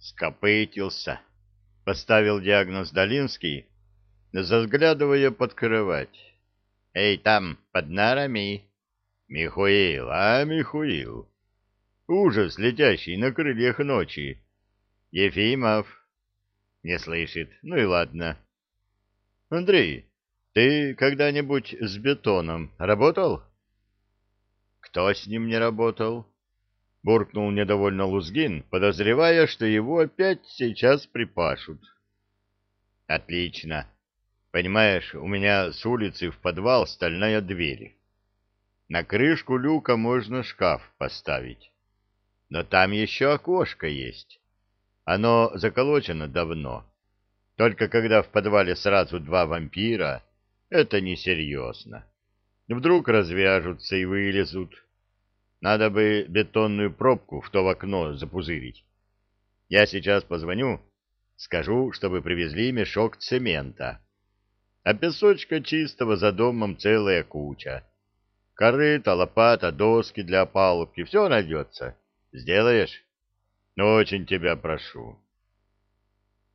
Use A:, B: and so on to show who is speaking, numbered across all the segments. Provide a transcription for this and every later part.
A: Скопытился, поставил диагноз Долинский, заглядывая под кровать. Эй, там, под нарами. Михуил, а, Михуил? Ужас, летящий на крыльях ночи. Ефимов. Не слышит. Ну и ладно. Андрей, ты когда-нибудь с бетоном работал? Кто с ним не работал? Буркнул недовольно Лузгин, подозревая, что его опять сейчас припашут. Отлично. Понимаешь, у меня с улицы в подвал стальная дверь. На крышку люка можно шкаф поставить. Но там еще окошко есть. Оно заколочено давно. Только когда в подвале сразу два вампира, это несерьезно. Вдруг развяжутся и вылезут. Надо бы бетонную пробку в то в окно запузырить. Я сейчас позвоню, скажу, чтобы привезли мешок цемента. А песочка чистого за домом целая куча. Корыта, лопата, доски для опалубки — все найдется. Сделаешь? Очень тебя прошу.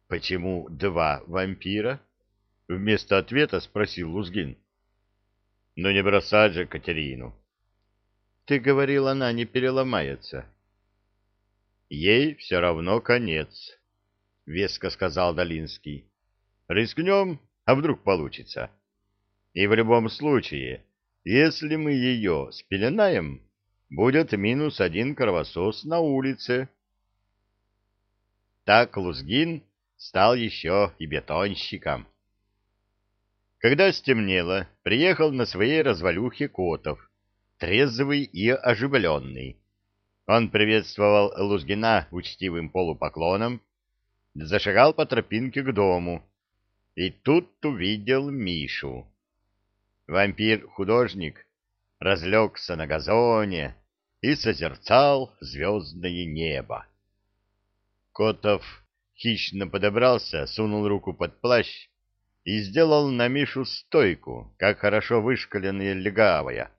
A: Почему два вампира? Вместо ответа спросил Лузгин. Ну не бросать же Катерину. Ты говорил, она не переломается. Ей все равно конец, — веско сказал Долинский. Рискнем, а вдруг получится. И в любом случае, если мы ее спеленаем, будет минус один кровосос на улице. Так Лузгин стал еще и бетонщиком. Когда стемнело, приехал на своей развалюхе Котов — трезвый и оживленный. Он приветствовал Лузгина учтивым полупоклоном, зашагал по тропинке к дому, и тут увидел Мишу. Вампир-художник разлегся на газоне и созерцал звездное небо. Котов хищно подобрался, сунул руку под плащ и сделал на Мишу стойку, как хорошо вышкаленная легавая.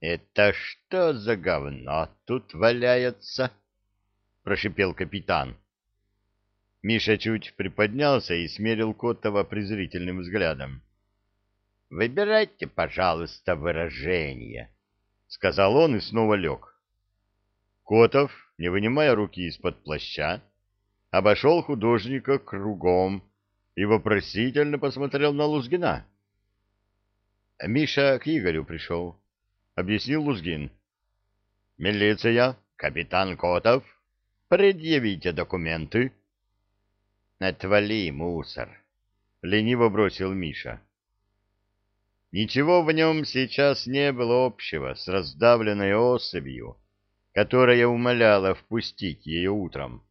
A: «Это что за говно тут валяется?» — прошипел капитан. Миша чуть приподнялся и смерил Котова презрительным взглядом. «Выбирайте, пожалуйста, выражение», — сказал он и снова лег. Котов, не вынимая руки из-под плаща, обошел художника кругом и вопросительно посмотрел на Лузгина. Миша к Игорю пришел объяснил Лузгин. «Милиция, капитан Котов, предъявите документы». «Отвали, мусор!» — лениво бросил Миша. Ничего в нем сейчас не было общего с раздавленной особью, которая умоляла впустить ее утром.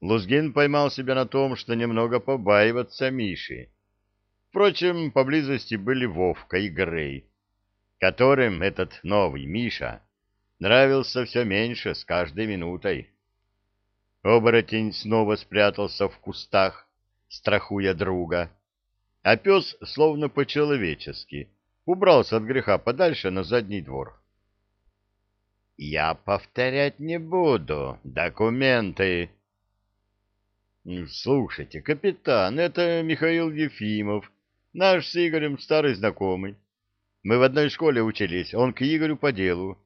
A: Лузгин поймал себя на том, что немного побаиваться Миши. Впрочем, поблизости были Вовка и Грей, которым этот новый Миша нравился все меньше с каждой минутой. Оборотень снова спрятался в кустах, страхуя друга, а пес, словно по-человечески, убрался от греха подальше на задний двор. «Я повторять не буду. Документы!» «Слушайте, капитан, это Михаил Ефимов, наш с Игорем старый знакомый. Мы в одной школе учились, он к Игорю по делу.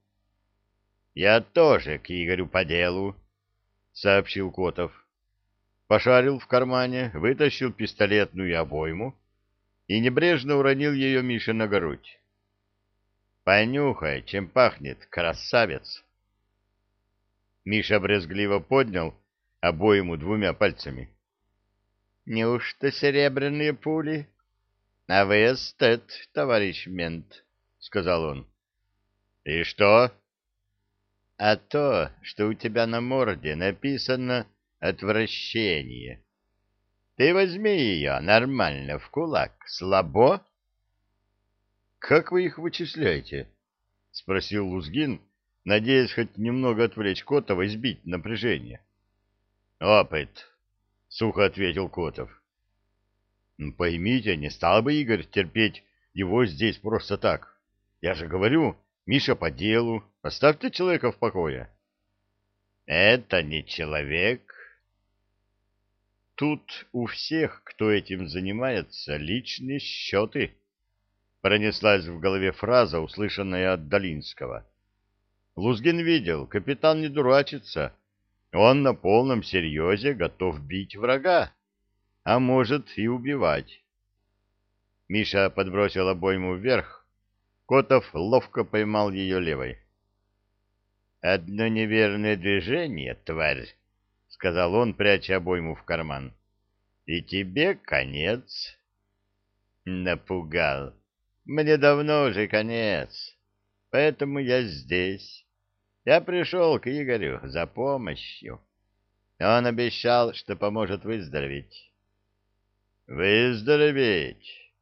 A: — Я тоже к Игорю по делу, — сообщил Котов. Пошарил в кармане, вытащил пистолетную обойму и небрежно уронил ее Мише на грудь. — Понюхай, чем пахнет, красавец! Миша брезгливо поднял обойму двумя пальцами. — Неужто серебряные пули? — А вы эстет, товарищ мент, — сказал он. — И что? — А то, что у тебя на морде написано «отвращение». Ты возьми ее нормально в кулак, слабо? — Как вы их вычисляете? — спросил Лузгин, надеясь хоть немного отвлечь Котова и сбить напряжение. — Опыт, — сухо ответил Котов. Поймите, не стал бы Игорь терпеть его здесь просто так. Я же говорю, Миша по делу, оставьте человека в покое. Это не человек. Тут у всех, кто этим занимается, личные счеты. Пронеслась в голове фраза, услышанная от Долинского. Лузгин видел, капитан не дурачится. Он на полном серьезе готов бить врага, а может и убивать. Миша подбросил обойму вверх. Котов ловко поймал ее левой. «Одно неверное движение, тварь!» — сказал он, пряча обойму в карман. «И тебе конец!» «Напугал! Мне давно уже конец, поэтому я здесь. Я пришел к Игорю за помощью. Он обещал, что поможет выздороветь». «Выздороветь?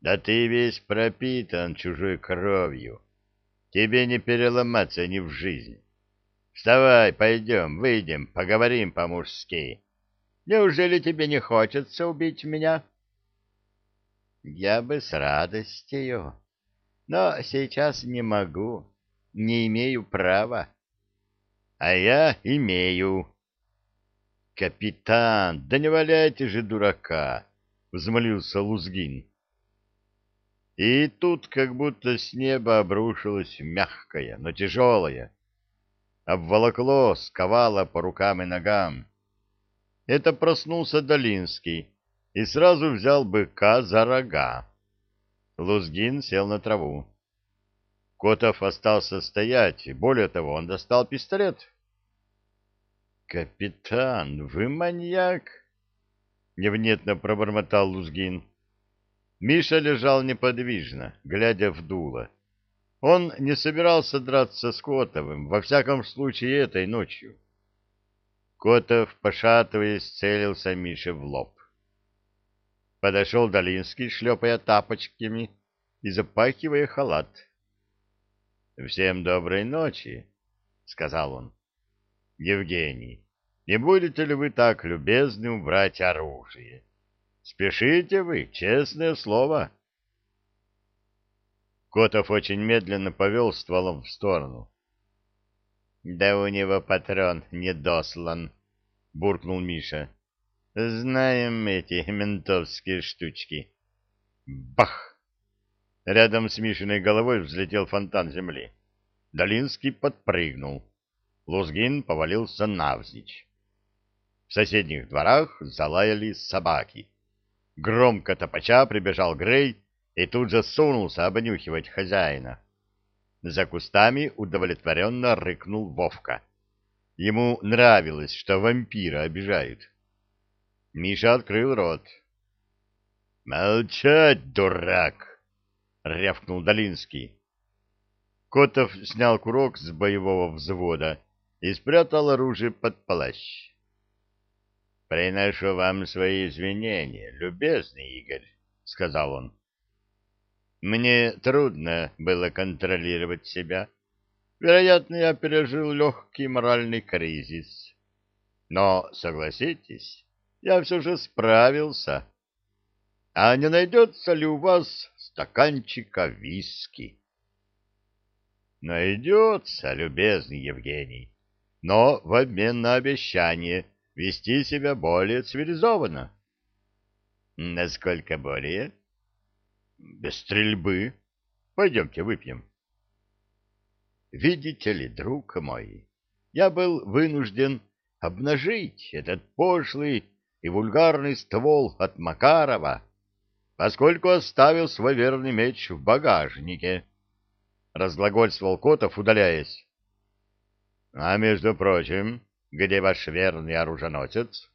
A: Да ты весь пропитан чужой кровью!» Тебе не переломаться ни в жизнь. Вставай, пойдем, выйдем, поговорим по-мужски. Неужели тебе не хочется убить меня? Я бы с радостью, но сейчас не могу, не имею права. А я имею. Капитан, да не валяйте же дурака, взмолился Лузгин. И тут как будто с неба обрушилось мягкое, но тяжелое. Обволокло, сковало по рукам и ногам. Это проснулся Долинский и сразу взял быка за рога. Лузгин сел на траву. Котов остался стоять, и более того, он достал пистолет. «Капитан, вы маньяк!» — невнятно пробормотал Лузгин. Миша лежал неподвижно, глядя в дуло. Он не собирался драться с Котовым, во всяком случае этой ночью. Котов, пошатываясь, целился Мише в лоб. Подошел Долинский, шлепая тапочками и запахивая халат. — Всем доброй ночи, — сказал он. — Евгений, не будете ли вы так любезны убрать оружие? — Спешите вы, честное слово. Котов очень медленно повел стволом в сторону. — Да у него патрон не дослан, — буркнул Миша. — Знаем эти ментовские штучки. Бах! Рядом с Мишиной головой взлетел фонтан земли. Долинский подпрыгнул. Лузгин повалился навзничь. В соседних дворах залаяли собаки. Громко топача прибежал Грей и тут же сунулся обнюхивать хозяина. За кустами удовлетворенно рыкнул Вовка. Ему нравилось, что вампира обижают. Миша открыл рот. «Молчать, дурак!» — рявкнул Долинский. Котов снял курок с боевого взвода и спрятал оружие под плащ. «Приношу вам свои извинения, любезный Игорь», — сказал он. «Мне трудно было контролировать себя. Вероятно, я пережил легкий моральный кризис. Но, согласитесь, я все же справился. А не найдется ли у вас стаканчика виски?» «Найдется, любезный Евгений, но в обмен на обещание» вести себя более цивилизованно. Насколько более? Без стрельбы. Пойдемте выпьем. Видите ли, друг мой, я был вынужден обнажить этот пошлый и вульгарный ствол от Макарова, поскольку оставил свой верный меч в багажнике. Разглагольствовал Котов, удаляясь. А между прочим, где ваш верный оруженосец?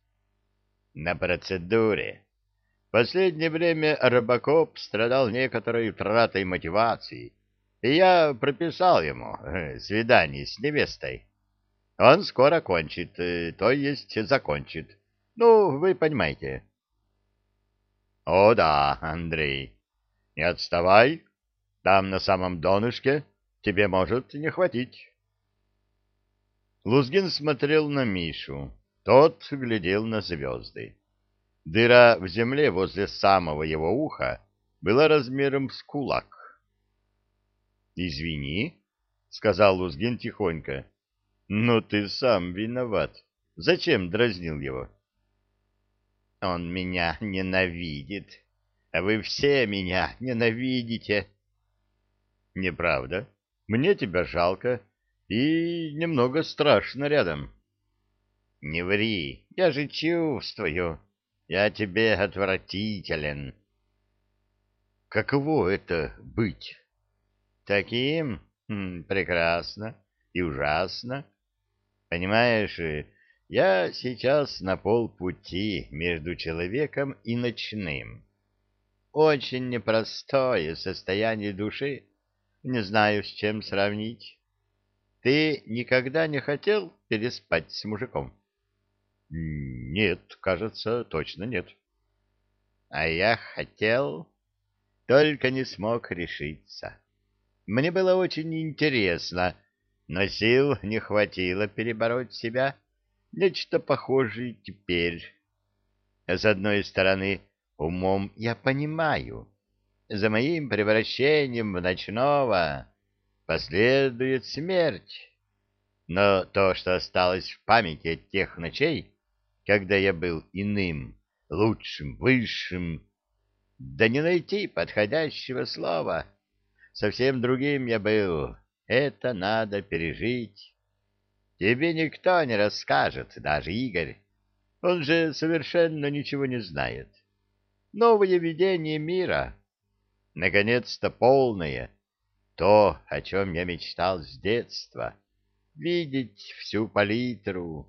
A: На процедуре. В последнее время Рыбакоп страдал некоторой утратой мотивации, и я прописал ему э, свидание с невестой. Он скоро кончит, э, то есть закончит. Ну, вы понимаете. О да, Андрей, не отставай. Там на самом донышке тебе может не хватить. Лузгин смотрел на Мишу. Тот глядел на звезды. Дыра в земле возле самого его уха была размером с кулак. «Извини», — сказал Лузгин тихонько. Но ты сам виноват. Зачем дразнил его?
B: Он меня ненавидит. А вы все меня ненавидите.
A: Неправда. Мне тебя жалко и немного страшно рядом.
B: Не ври, я же чувствую. Я тебе отвратителен.
A: Каково это быть?
B: Таким? Хм, прекрасно и ужасно. Понимаешь, я сейчас на полпути между человеком и ночным. Очень непростое состояние души. Не знаю, с чем сравнить. Ты никогда не хотел переспать с мужиком?
A: Нет, кажется, точно нет.
B: А я хотел, только не смог решиться. Мне было очень интересно, но сил не хватило перебороть себя. Нечто похожее теперь. С одной стороны, умом я понимаю, за моим превращением в ночного последует смерть. Но то, что осталось в памяти от тех ночей, когда я был иным, лучшим, высшим, да не найти подходящего слова. Совсем другим я был, это надо пережить. Тебе никто не расскажет, даже Игорь. Он же совершенно ничего не знает. Новое видение мира. Наконец-то полное. То, о чем я мечтал с детства. Видеть всю палитру.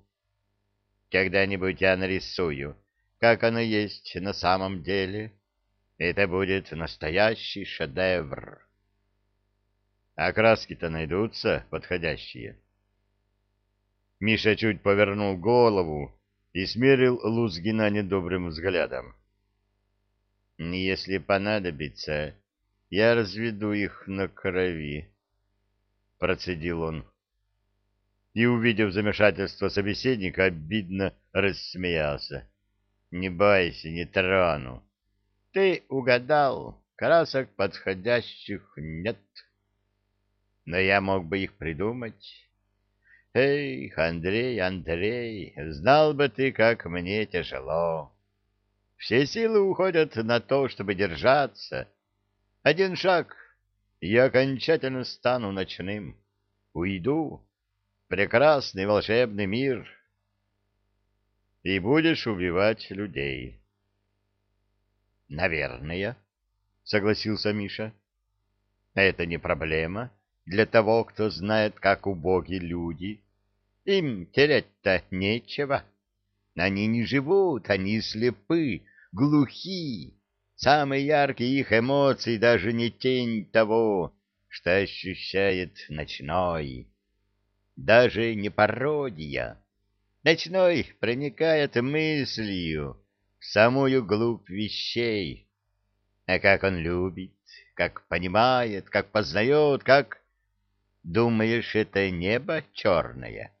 B: Когда-нибудь я нарисую, как оно есть на самом деле. Это будет настоящий шедевр.
A: А краски-то найдутся подходящие. Миша чуть повернул голову и смерил Лузгина недобрым взглядом.
B: «Если понадобится, я разведу их на крови», — процедил он.
A: И, увидев замешательство собеседника, обидно рассмеялся.
B: «Не бойся, не трону. Ты угадал, красок подходящих нет» но я мог бы их придумать. Эй, Андрей, Андрей, знал бы ты, как мне тяжело. Все силы уходят на то, чтобы держаться. Один шаг, и я окончательно стану ночным. Уйду прекрасный волшебный мир.
A: И будешь убивать людей.
B: Наверное, согласился Миша. Это не проблема для того, кто знает, как убоги люди. Им терять-то нечего. Они не живут, они слепы, глухи. Самые яркие их эмоции даже не тень того, что ощущает ночной. Даже не пародия. Ночной проникает мыслью в самую глубь вещей. А как он любит, как понимает, как познает, как Думаешь, это небо черное?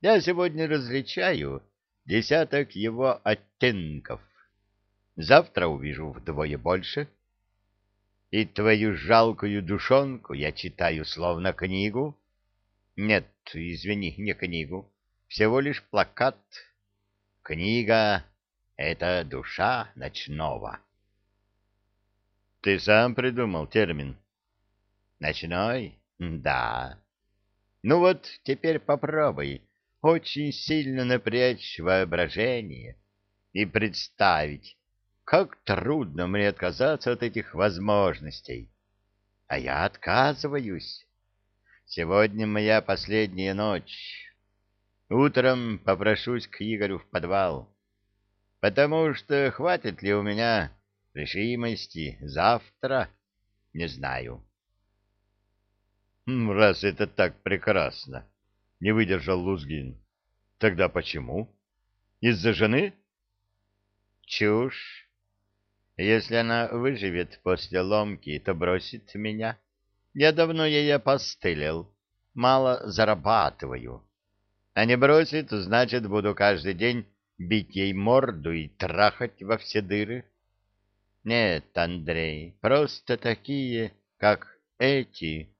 B: Я сегодня различаю десяток его оттенков. Завтра увижу вдвое больше. И твою жалкую душонку я читаю словно книгу. Нет, извини, не книгу, всего лишь плакат. Книга — это душа ночного.
A: Ты сам придумал термин.
B: Ночной? Да. Ну вот, теперь попробуй очень сильно напрячь воображение и представить, как трудно мне отказаться от этих возможностей. А я отказываюсь. Сегодня моя последняя ночь. Утром попрошусь к Игорю в подвал, потому что хватит ли у меня решимости завтра, не знаю.
A: Раз это так прекрасно, не выдержал Лузгин. Тогда почему? Из-за жены?
B: Чушь. Если она выживет после ломки, то бросит меня. Я давно ей опостылил, мало зарабатываю. А не бросит, значит, буду каждый день бить ей морду и трахать во все дыры. Нет, Андрей, просто такие, как эти,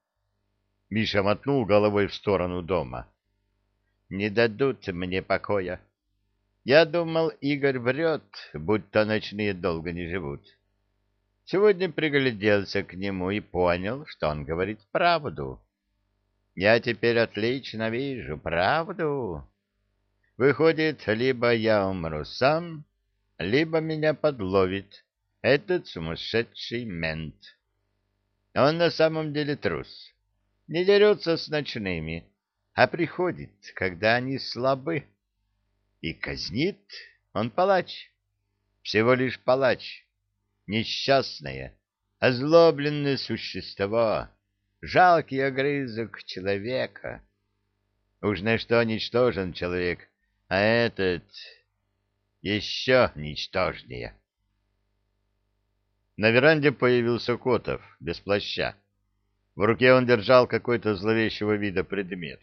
A: Миша мотнул головой в сторону дома.
B: не дадут мне покоя. Я думал, Игорь врет, будто ночные долго не живут. Сегодня пригляделся к нему и понял, что он говорит правду. Я теперь отлично вижу правду. Выходит, либо я умру сам, либо меня подловит этот сумасшедший мент. Он на самом деле трус. Не дерется с ночными, а приходит, когда они слабы. И казнит он палач, всего лишь палач несчастное, озлобленное существо, жалкий огрызок человека. Уж на что ничтожен человек, а этот еще ничтожнее.
A: На веранде появился Котов, без плаща. В руке он держал какой-то зловещего вида предмет.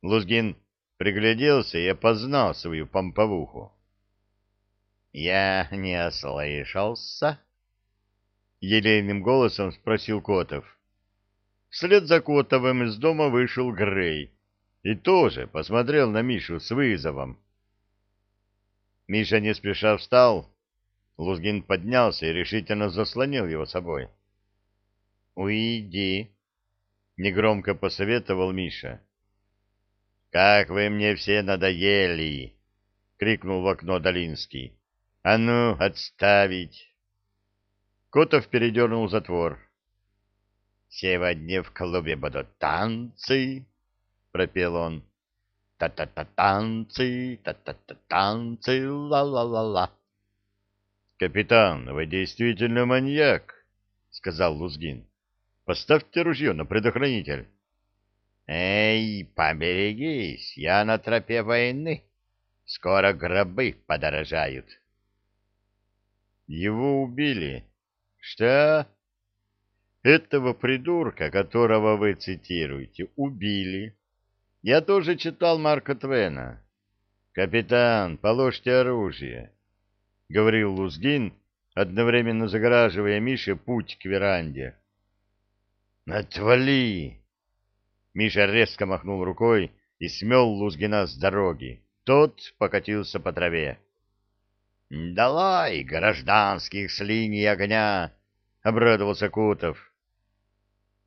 A: Лузгин пригляделся и опознал свою помповуху.
B: Я не ослышался?
A: Елейным голосом спросил Котов. Вслед за Котовым из дома вышел Грей и тоже посмотрел на Мишу с вызовом. Миша не спеша встал. Лузгин поднялся и решительно заслонил его собой.
B: «Уйди», — негромко посоветовал Миша.
A: «Как вы мне все надоели!» — крикнул в окно Долинский. А ну, отставить. Котов передернул затвор.
B: Сегодня в клубе будут танцы, пропел он. Та-та-та танцы, та-та-та танцы, ла-ла-ла-ла.
A: Капитан, вы действительно маньяк, сказал Лузгин. Поставьте ружье на предохранитель.
B: Эй, поберегись, я на тропе войны. Скоро гробы подорожают.
A: Его убили. Что? Этого придурка, которого вы цитируете, убили. Я тоже читал Марка Твена. Капитан, положьте оружие, — говорил Лузгин, одновременно загораживая Мише путь к веранде.
B: «Отвали!»
A: Миша резко махнул рукой и смел Лузгина с дороги. Тот покатился по траве.
B: «Долой гражданских с линии огня!» — обрадовался Кутов.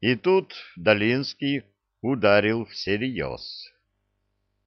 A: И тут Долинский ударил всерьез.